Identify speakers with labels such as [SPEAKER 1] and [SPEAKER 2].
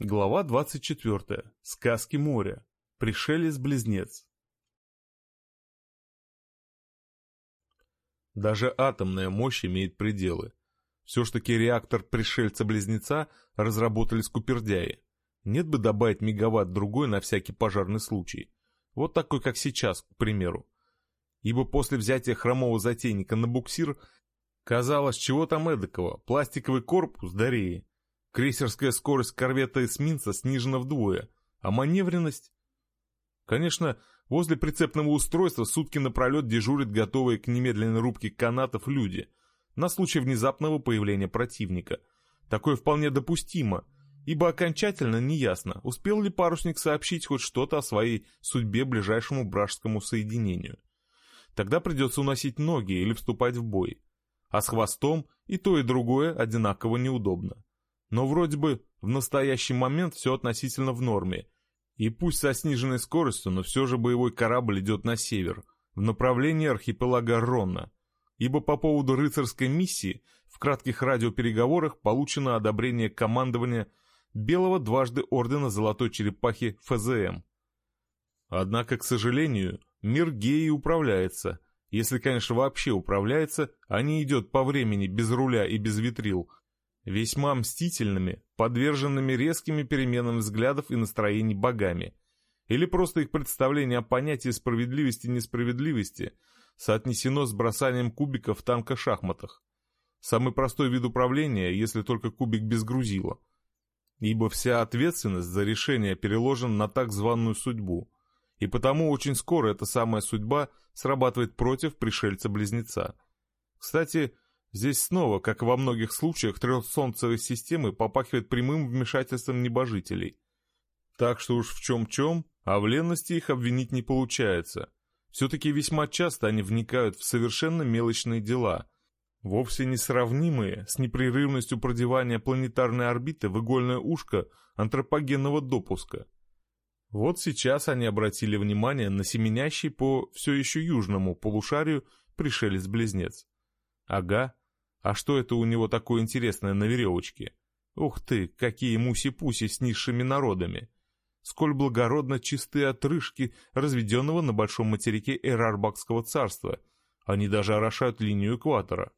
[SPEAKER 1] Глава 24. Сказки моря. Пришелец-близнец. Даже атомная мощь имеет пределы. Все ж таки реактор пришельца-близнеца разработали скупердяи. Нет бы добавить мегаватт-другой на всякий пожарный случай. Вот такой, как сейчас, к примеру. Ибо после взятия хромого затейника на буксир казалось, чего там эдакого, пластиковый корпус, дареи. Крейсерская скорость корвета эсминца снижена вдвое, а маневренность... Конечно, возле прицепного устройства сутки напролет дежурят готовые к немедленной рубке канатов люди, на случай внезапного появления противника. Такое вполне допустимо, ибо окончательно неясно, успел ли парусник сообщить хоть что-то о своей судьбе ближайшему бражскому соединению. Тогда придется уносить ноги или вступать в бой. А с хвостом и то, и другое одинаково неудобно. Но вроде бы в настоящий момент все относительно в норме. И пусть со сниженной скоростью, но все же боевой корабль идет на север, в направлении архипелага Ронна. Ибо по поводу рыцарской миссии в кратких радиопереговорах получено одобрение командования Белого дважды Ордена Золотой Черепахи ФЗМ. Однако, к сожалению, мир геи управляется, если, конечно, вообще управляется, а не идет по времени без руля и без витрил, весьма мстительными, подверженными резкими переменам взглядов и настроений богами, или просто их представление о понятии справедливости и несправедливости соотнесено с бросанием кубиков в танка-шахматах. Самый простой вид управления, если только кубик без грузила. Ибо вся ответственность за решение переложена на так званую судьбу, и потому очень скоро эта самая судьба срабатывает против пришельца-близнеца. Кстати, Здесь снова, как во многих случаях, трехсолнцевой системы попахивает прямым вмешательством небожителей. Так что уж в чем-чем, а в ленности их обвинить не получается. Все-таки весьма часто они вникают в совершенно мелочные дела, вовсе не сравнимые с непрерывностью продевания планетарной орбиты в игольное ушко антропогенного допуска. Вот сейчас они обратили внимание на семенящий по все еще южному полушарию пришелец-близнец. Ага, а что это у него такое интересное на веревочке? Ух ты, какие муси-пуси с низшими народами! Сколь благородно чистые отрыжки разведенного на большом материке Эрарбакского царства. Они даже орошают линию экватора.